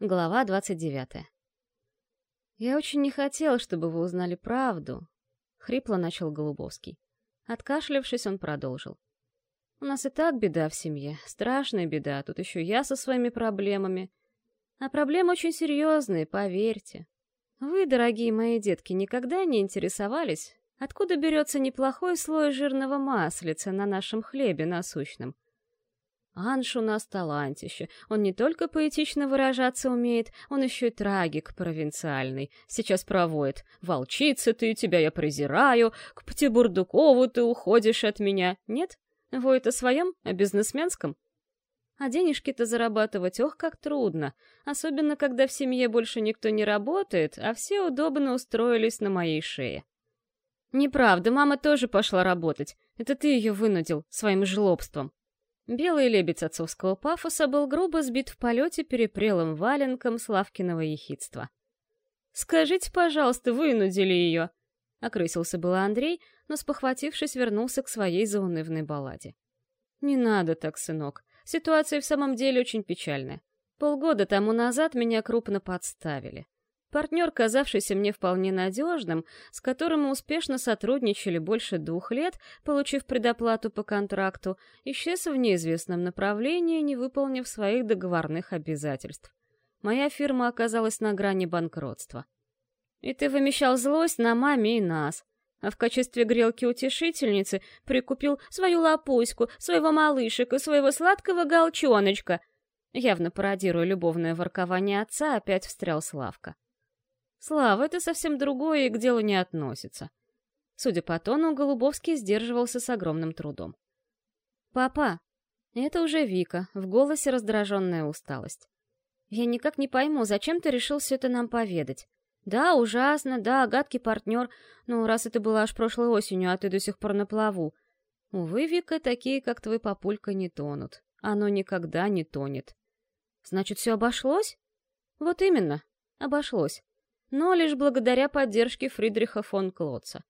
Глава 29. «Я очень не хотел, чтобы вы узнали правду», — хрипло начал Голубовский. Откашлявшись, он продолжил. «У нас и так беда в семье, страшная беда, тут еще я со своими проблемами. А проблемы очень серьезные, поверьте. Вы, дорогие мои детки, никогда не интересовались, откуда берется неплохой слой жирного маслица на нашем хлебе насущном?» Анш у нас талантище. Он не только поэтично выражаться умеет, он еще и трагик провинциальный. Сейчас проводит. «Волчица ты, тебя я презираю, к Птибурдукову ты уходишь от меня». Нет? Воет о своем, о бизнесменском? А денежки-то зарабатывать, ох, как трудно. Особенно, когда в семье больше никто не работает, а все удобно устроились на моей шее. Неправда, мама тоже пошла работать. Это ты ее вынудил своим жлобством. Белый лебедь отцовского пафоса был грубо сбит в полете перепрелым валенком Славкиного ехидства. «Скажите, пожалуйста, вынудили ее!» — окрысился было Андрей, но, спохватившись, вернулся к своей заунывной балладе. «Не надо так, сынок. Ситуация в самом деле очень печальная. Полгода тому назад меня крупно подставили. Партнер, казавшийся мне вполне надежным, с которым мы успешно сотрудничали больше двух лет, получив предоплату по контракту, исчез в неизвестном направлении, не выполнив своих договорных обязательств. Моя фирма оказалась на грани банкротства. И ты вымещал злость на маме и нас, а в качестве грелки-утешительницы прикупил свою лапуську, своего малышика, своего сладкого галчоночка. Явно пародируя любовное воркование отца, опять встрял Славка. Слава, это совсем другое и к делу не относится. Судя по тону, Голубовский сдерживался с огромным трудом. «Папа!» Это уже Вика, в голосе раздраженная усталость. «Я никак не пойму, зачем ты решил все это нам поведать? Да, ужасно, да, гадкий партнер, но раз это было аж прошлой осенью, а ты до сих пор на плаву. Увы, Вика, такие, как твой папулька, не тонут. Оно никогда не тонет. Значит, все обошлось? Вот именно, обошлось но лишь благодаря поддержке Фридриха фон Клотца.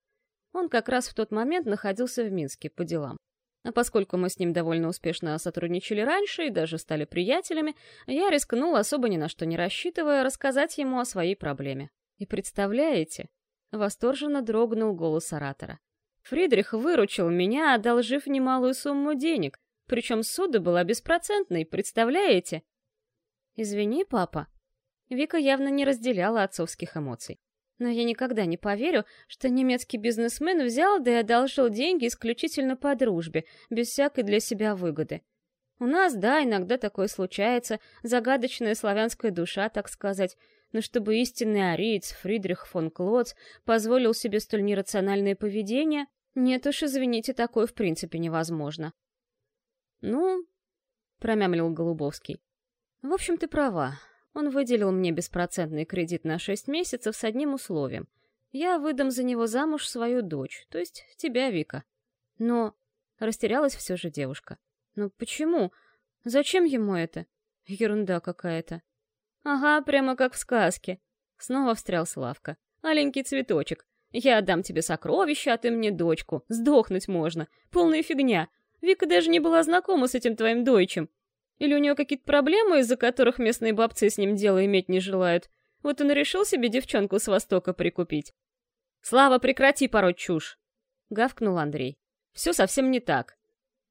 Он как раз в тот момент находился в Минске по делам. А поскольку мы с ним довольно успешно сотрудничали раньше и даже стали приятелями, я рискнул, особо ни на что не рассчитывая, рассказать ему о своей проблеме. И представляете, восторженно дрогнул голос оратора. Фридрих выручил меня, одолжив немалую сумму денег, причем суда была беспроцентной, представляете? «Извини, папа», Вика явно не разделяла отцовских эмоций. Но я никогда не поверю, что немецкий бизнесмен взял да и одолжил деньги исключительно по дружбе, без всякой для себя выгоды. У нас, да, иногда такое случается, загадочная славянская душа, так сказать, но чтобы истинный ариец Фридрих фон Клоц позволил себе столь нерациональное поведение, нет уж, извините, такое в принципе невозможно. «Ну...» — промямлил Голубовский. «В общем, ты права. Он выделил мне беспроцентный кредит на шесть месяцев с одним условием. Я выдам за него замуж свою дочь, то есть тебя, Вика. Но... Растерялась все же девушка. Но почему? Зачем ему это? Ерунда какая-то. Ага, прямо как в сказке. Снова встрял Славка. Аленький цветочек. Я отдам тебе сокровища, а ты мне дочку. Сдохнуть можно. Полная фигня. Вика даже не была знакома с этим твоим дойчем. Или у него какие-то проблемы, из-за которых местные бабцы с ним дело иметь не желают? Вот он решил себе девчонку с Востока прикупить. «Слава, прекрати пороть чушь!» — гавкнул Андрей. «Все совсем не так.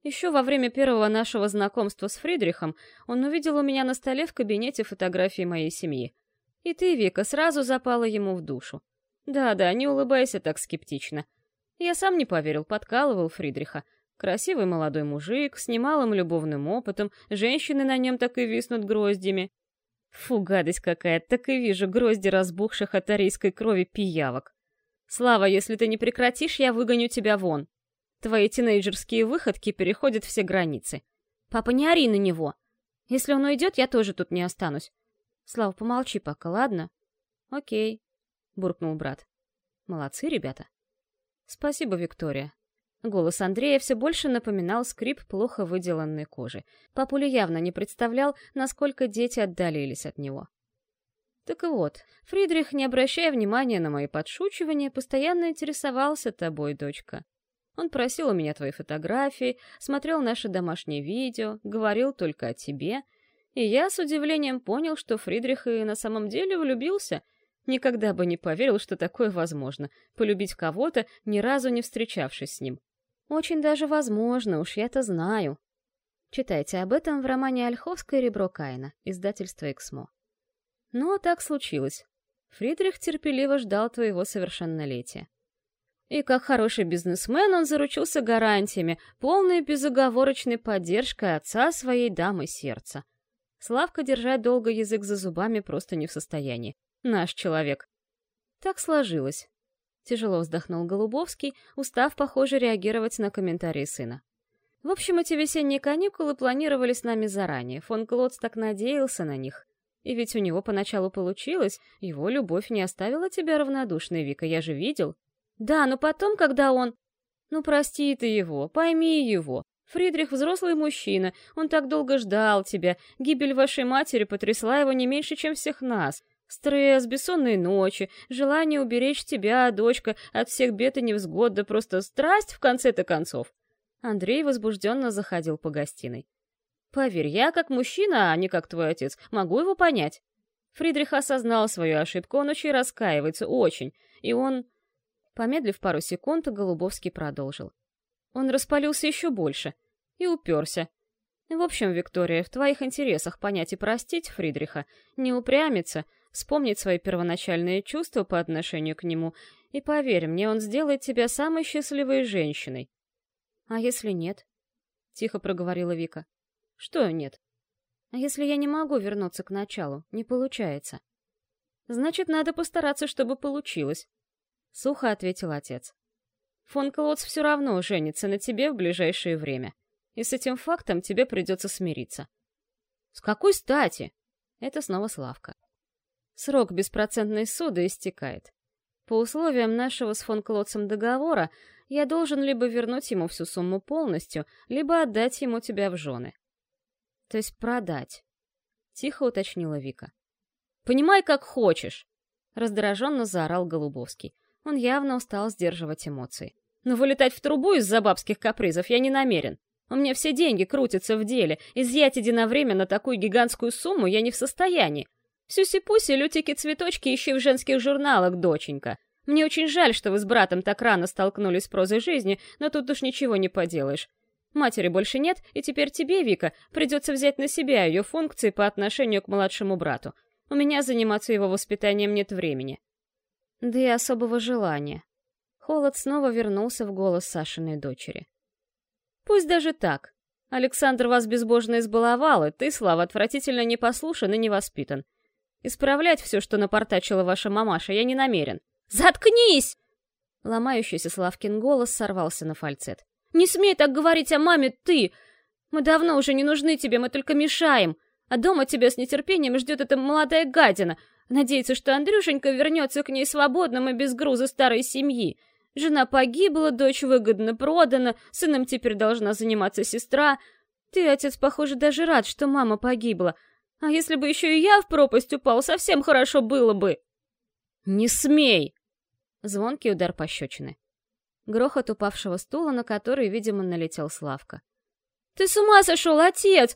Еще во время первого нашего знакомства с Фридрихом он увидел у меня на столе в кабинете фотографии моей семьи. И ты, Вика, сразу запала ему в душу. Да-да, не улыбайся так скептично. Я сам не поверил, подкалывал Фридриха. Красивый молодой мужик, с немалым любовным опытом, женщины на нем так и виснут гроздями. Фу, гадость какая, так и вижу грозди разбухших от арийской крови пиявок. Слава, если ты не прекратишь, я выгоню тебя вон. Твои тинейджерские выходки переходят все границы. Папа, не ори на него. Если он уйдет, я тоже тут не останусь. Слава, помолчи пока, ладно? Окей, буркнул брат. Молодцы, ребята. Спасибо, Виктория. Голос Андрея все больше напоминал скрип плохо выделанной кожи. Папуля явно не представлял, насколько дети отдалились от него. Так вот, Фридрих, не обращая внимания на мои подшучивания, постоянно интересовался тобой, дочка. Он просил у меня твои фотографии, смотрел наши домашние видео, говорил только о тебе. И я с удивлением понял, что Фридрих и на самом деле влюбился. Никогда бы не поверил, что такое возможно — полюбить кого-то, ни разу не встречавшись с ним. Очень даже возможно, уж я-то знаю. Читайте об этом в романе Ольховское ребро Каина, издательство «Эксмо». Но так случилось. Фридрих терпеливо ждал твоего совершеннолетия. И как хороший бизнесмен он заручился гарантиями, полной безоговорочной поддержкой отца своей дамы сердца. Славка держать долго язык за зубами просто не в состоянии. Наш человек. Так сложилось. Тяжело вздохнул Голубовский, устав, похоже, реагировать на комментарии сына. В общем, эти весенние каникулы планировали с нами заранее. Фон Клотс так надеялся на них. И ведь у него поначалу получилось, его любовь не оставила тебя равнодушной, Вика, я же видел. Да, но потом, когда он... Ну, прости ты его, пойми его. Фридрих взрослый мужчина, он так долго ждал тебя. Гибель вашей матери потрясла его не меньше, чем всех нас. Стресс, бессонные ночи, желание уберечь тебя, дочка, от всех бед и невзгод, да просто страсть в конце-то концов. Андрей возбужденно заходил по гостиной. «Поверь, я как мужчина, а не как твой отец, могу его понять». Фридрих осознал свою ошибку, он очень раскаивается, очень. И он... Помедлив пару секунд, Голубовский продолжил. Он распалился еще больше. И уперся. В общем, Виктория, в твоих интересах понять и простить Фридриха, не упрямиться, вспомнить свои первоначальные чувства по отношению к нему, и поверь мне, он сделает тебя самой счастливой женщиной. «А если нет?» — тихо проговорила Вика. «Что нет?» «А если я не могу вернуться к началу? Не получается?» «Значит, надо постараться, чтобы получилось», — сухо ответил отец. «Фон Клотц все равно женится на тебе в ближайшее время, и с этим фактом тебе придется смириться». «С какой стати?» Это снова Славка. Срок беспроцентной суды истекает. По условиям нашего с фон Клотцем договора я должен либо вернуть ему всю сумму полностью, либо отдать ему тебя в жены. То есть продать. Тихо уточнила Вика. Понимай, как хочешь. Раздраженно заорал Голубовский. Он явно устал сдерживать эмоции. Но вылетать в трубу из-за бабских капризов я не намерен. У меня все деньги крутятся в деле. Изъять единовременно такую гигантскую сумму я не в состоянии. Сюси-пуси, лютики-цветочки ищи в женских журналах, доченька. Мне очень жаль, что вы с братом так рано столкнулись с прозой жизни, но тут уж ничего не поделаешь. Матери больше нет, и теперь тебе, Вика, придется взять на себя ее функции по отношению к младшему брату. У меня заниматься его воспитанием нет времени. Да и особого желания. Холод снова вернулся в голос Сашиной дочери. Пусть даже так. Александр вас безбожно избаловал, и ты, Слава, отвратительно непослушен и невоспитан. Исправлять все, что напортачила ваша мамаша, я не намерен. «Заткнись!» Ломающийся Славкин голос сорвался на фальцет. «Не смей так говорить о маме, ты! Мы давно уже не нужны тебе, мы только мешаем. А дома тебя с нетерпением ждет эта молодая гадина. Надеется, что Андрюшенька вернется к ней свободным и без груза старой семьи. Жена погибла, дочь выгодно продана, сыном теперь должна заниматься сестра. Ты, отец, похоже, даже рад, что мама погибла. А если бы еще и я в пропасть упал, совсем хорошо было бы!» «Не смей!» Звонкий удар пощечины. Грохот упавшего стула, на который, видимо, налетел Славка. «Ты с ума сошел, отец!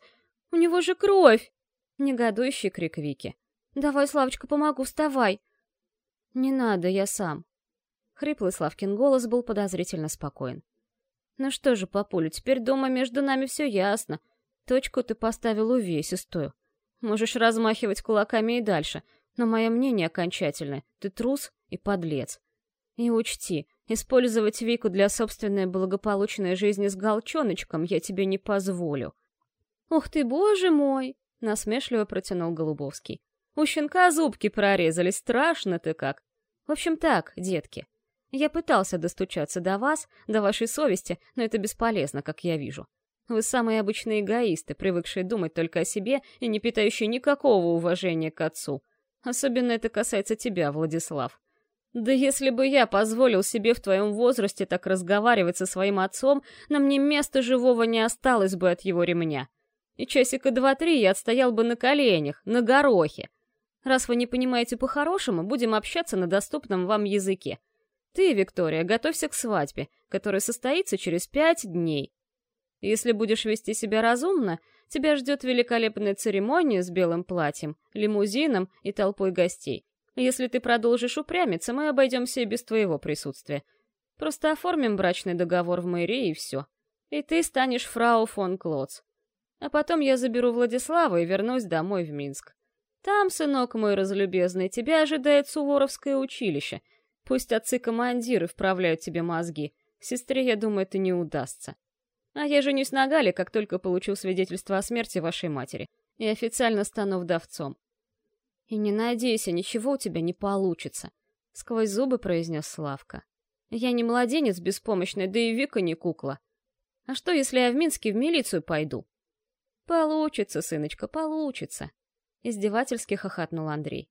У него же кровь!» Негодующий крик Вики. «Давай, Славочка, помогу, вставай!» «Не надо, я сам». Хриплый Славкин голос был подозрительно спокоен. «Ну что же, папуля, теперь дома между нами все ясно. Точку ты поставил увесистую. Можешь размахивать кулаками и дальше, но мое мнение окончательное. Ты трус и подлец. И учти, использовать Вику для собственной благополучной жизни с галчоночком я тебе не позволю. «Ух ты, боже мой!» — насмешливо протянул Голубовский. «У щенка зубки прорезались, страшно ты как! В общем так, детки, я пытался достучаться до вас, до вашей совести, но это бесполезно, как я вижу. Вы самые обычные эгоисты, привыкшие думать только о себе и не питающие никакого уважения к отцу. Особенно это касается тебя, Владислав. Да если бы я позволил себе в твоем возрасте так разговаривать со своим отцом, на мне места живого не осталось бы от его ремня. И часика два-три я отстоял бы на коленях, на горохе. Раз вы не понимаете по-хорошему, будем общаться на доступном вам языке. Ты, Виктория, готовься к свадьбе, которая состоится через пять дней. Если будешь вести себя разумно, тебя ждет великолепная церемония с белым платьем, лимузином и толпой гостей. Если ты продолжишь упрямиться, мы обойдемся и без твоего присутствия. Просто оформим брачный договор в мэрии и все. И ты станешь фрау фон Клоц. А потом я заберу Владислава и вернусь домой в Минск. Там, сынок мой разлюбезный, тебя ожидает Суворовское училище. Пусть отцы-командиры вправляют тебе мозги. Сестре, я думаю, это не удастся. А я женюсь на Гале, как только получу свидетельство о смерти вашей матери. И официально стану вдовцом. И не надейся, ничего у тебя не получится. Сквозь зубы произнес Славка. Я не младенец беспомощный, да и Вика не кукла. А что, если я в Минске в милицию пойду? Получится, сыночка, получится. Издевательски хохотнул Андрей.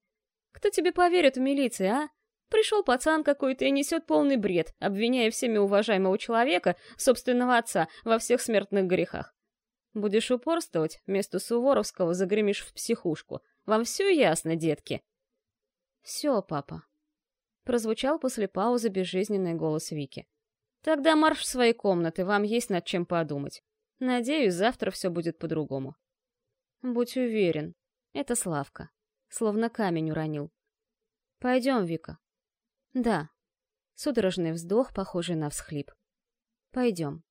Кто тебе поверит в милиции, а? Пришел пацан какой-то и несет полный бред, обвиняя всеми уважаемого человека, собственного отца, во всех смертных грехах. Будешь упорствовать, вместо Суворовского загремишь в психушку. Вам все ясно, детки? Все, папа. Прозвучал после паузы безжизненный голос Вики. Тогда марш в свои комнаты, вам есть над чем подумать. Надеюсь, завтра все будет по-другому. Будь уверен, это Славка. Словно камень уронил. Пойдем, Вика. Да. Судорожный вздох, похожий на всхлип. Пойдем.